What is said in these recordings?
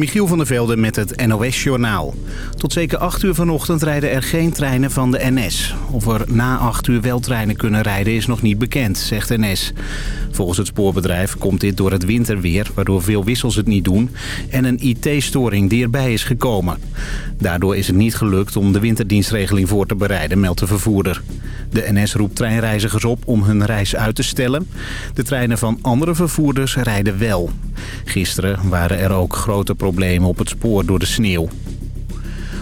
Michiel van der Velde met het NOS-journaal. Tot zeker 8 uur vanochtend rijden er geen treinen van de NS. Of er na 8 uur wel treinen kunnen rijden is nog niet bekend, zegt NS. Volgens het spoorbedrijf komt dit door het winterweer... waardoor veel wissels het niet doen... en een IT-storing die erbij is gekomen. Daardoor is het niet gelukt om de winterdienstregeling voor te bereiden, meldt de vervoerder. De NS roept treinreizigers op om hun reis uit te stellen. De treinen van andere vervoerders rijden wel. Gisteren waren er ook grote problemen op het spoor door de sneeuw.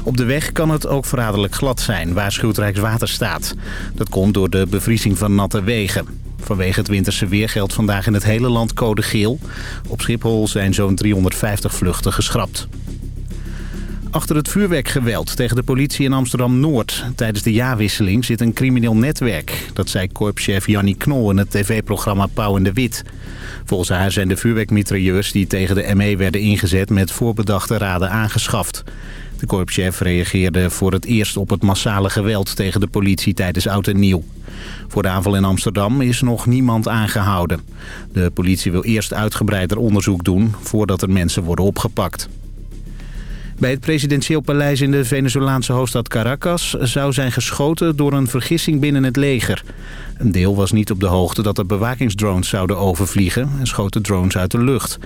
Op de weg kan het ook verraderlijk glad zijn, waarschuwt Rijkswaterstaat. Dat komt door de bevriezing van natte wegen. Vanwege het winterse weer geldt vandaag in het hele land code geel. Op Schiphol zijn zo'n 350 vluchten geschrapt. Achter het vuurwerkgeweld tegen de politie in Amsterdam-Noord tijdens de jaarwisseling zit een crimineel netwerk. Dat zei korpschef Jannie Knol in het tv-programma Pauw en de Wit. Volgens haar zijn de vuurwerkmitrailleurs die tegen de ME werden ingezet met voorbedachte raden aangeschaft. De korpschef reageerde voor het eerst op het massale geweld tegen de politie tijdens Oud en Nieuw. Voor de aanval in Amsterdam is nog niemand aangehouden. De politie wil eerst uitgebreider onderzoek doen voordat er mensen worden opgepakt. Bij het presidentieel paleis in de Venezolaanse hoofdstad Caracas zou zijn geschoten door een vergissing binnen het leger. Een deel was niet op de hoogte dat er bewakingsdrones zouden overvliegen en schoten drones uit de lucht.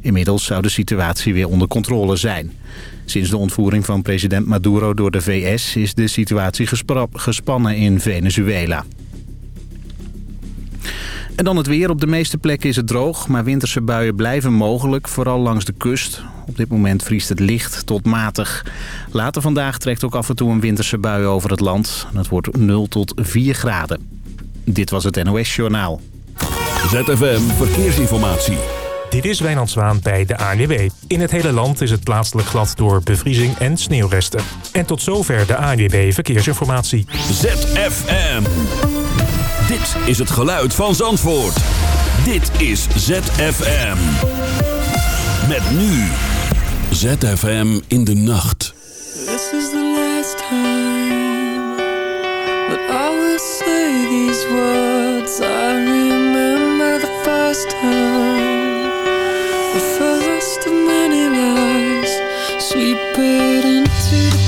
Inmiddels zou de situatie weer onder controle zijn. Sinds de ontvoering van president Maduro door de VS is de situatie gespannen in Venezuela. En dan het weer. Op de meeste plekken is het droog, maar winterse buien blijven mogelijk, vooral langs de kust. Op dit moment vriest het licht tot matig. Later vandaag trekt ook af en toe een winterse bui over het land. Het wordt 0 tot 4 graden. Dit was het NOS Journaal. ZFM Verkeersinformatie. Dit is Wijnand Zwaan bij de ANWB. In het hele land is het plaatselijk glad door bevriezing en sneeuwresten. En tot zover de ANWB Verkeersinformatie. ZFM. Dit is het geluid van Zandvoort. Dit is ZFM. Met nu. ZFM in de nacht. This is the last time that I will say these words. I remember the first time, the first of many lies, sweep it into the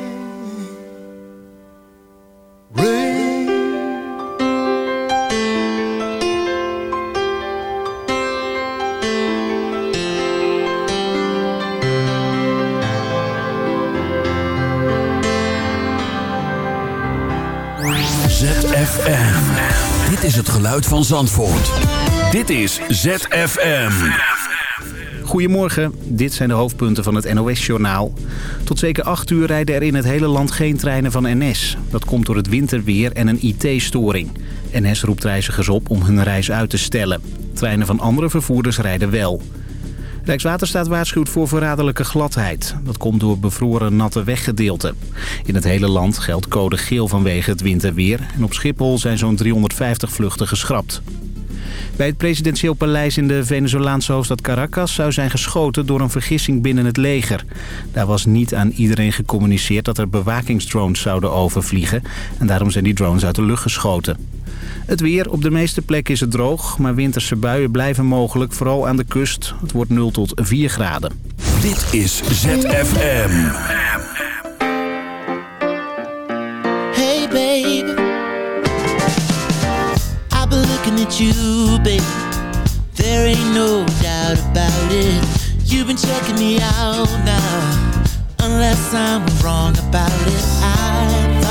geluid van Zandvoort. Dit is ZFM. Goedemorgen, dit zijn de hoofdpunten van het NOS-journaal. Tot zeker 8 uur rijden er in het hele land geen treinen van NS. Dat komt door het winterweer en een IT-storing. NS roept reizigers op om hun reis uit te stellen. Treinen van andere vervoerders rijden wel. Rijkswaterstaat waarschuwt voor verraderlijke gladheid. Dat komt door bevroren natte weggedeelten. In het hele land geldt code geel vanwege het winterweer. En op Schiphol zijn zo'n 350 vluchten geschrapt. Bij het presidentieel paleis in de Venezolaanse hoofdstad Caracas zou zijn geschoten door een vergissing binnen het leger. Daar was niet aan iedereen gecommuniceerd dat er bewakingsdrones zouden overvliegen. En daarom zijn die drones uit de lucht geschoten. Het weer. Op de meeste plekken is het droog, maar winterse buien blijven mogelijk, vooral aan de kust. Het wordt 0 tot 4 graden. Dit is ZFM. Hey, babe. I've been looking at you, babe. There ain't no doubt about it. You've been checking me out now. Unless I'm wrong about it. I thought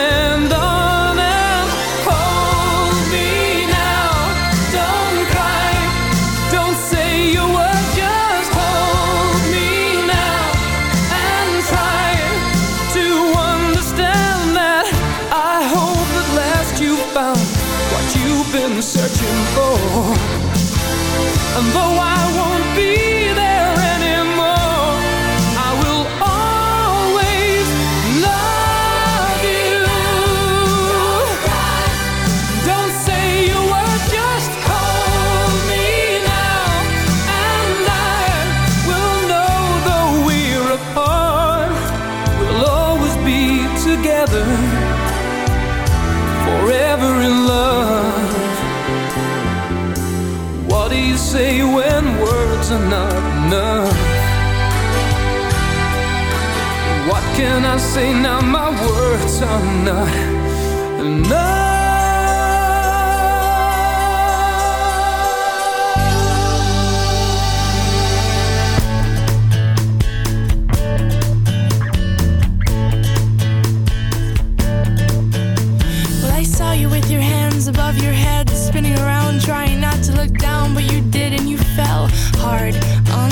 And though say now? My words are not enough. Well, I saw you with your hands above your head, spinning around, trying not to look down, but you did and you fell hard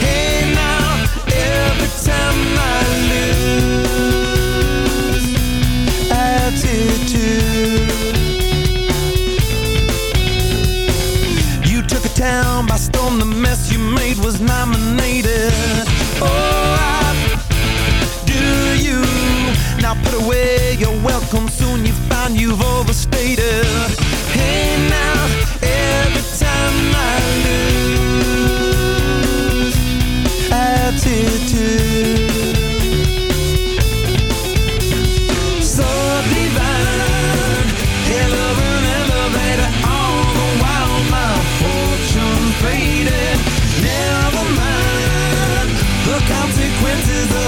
Hey now, every time I lose You took a town by storm. The mess you made was nominated. Oh, I do you. Now put away welcome. Soon you find you've overstated. Hey now, every time I lose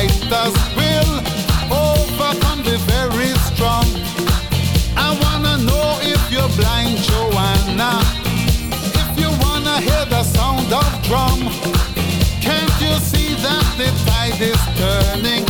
fighters will overcome the very strong. I wanna know if you're blind, Joanna. If you wanna hear the sound of drum, can't you see that the tide is turning?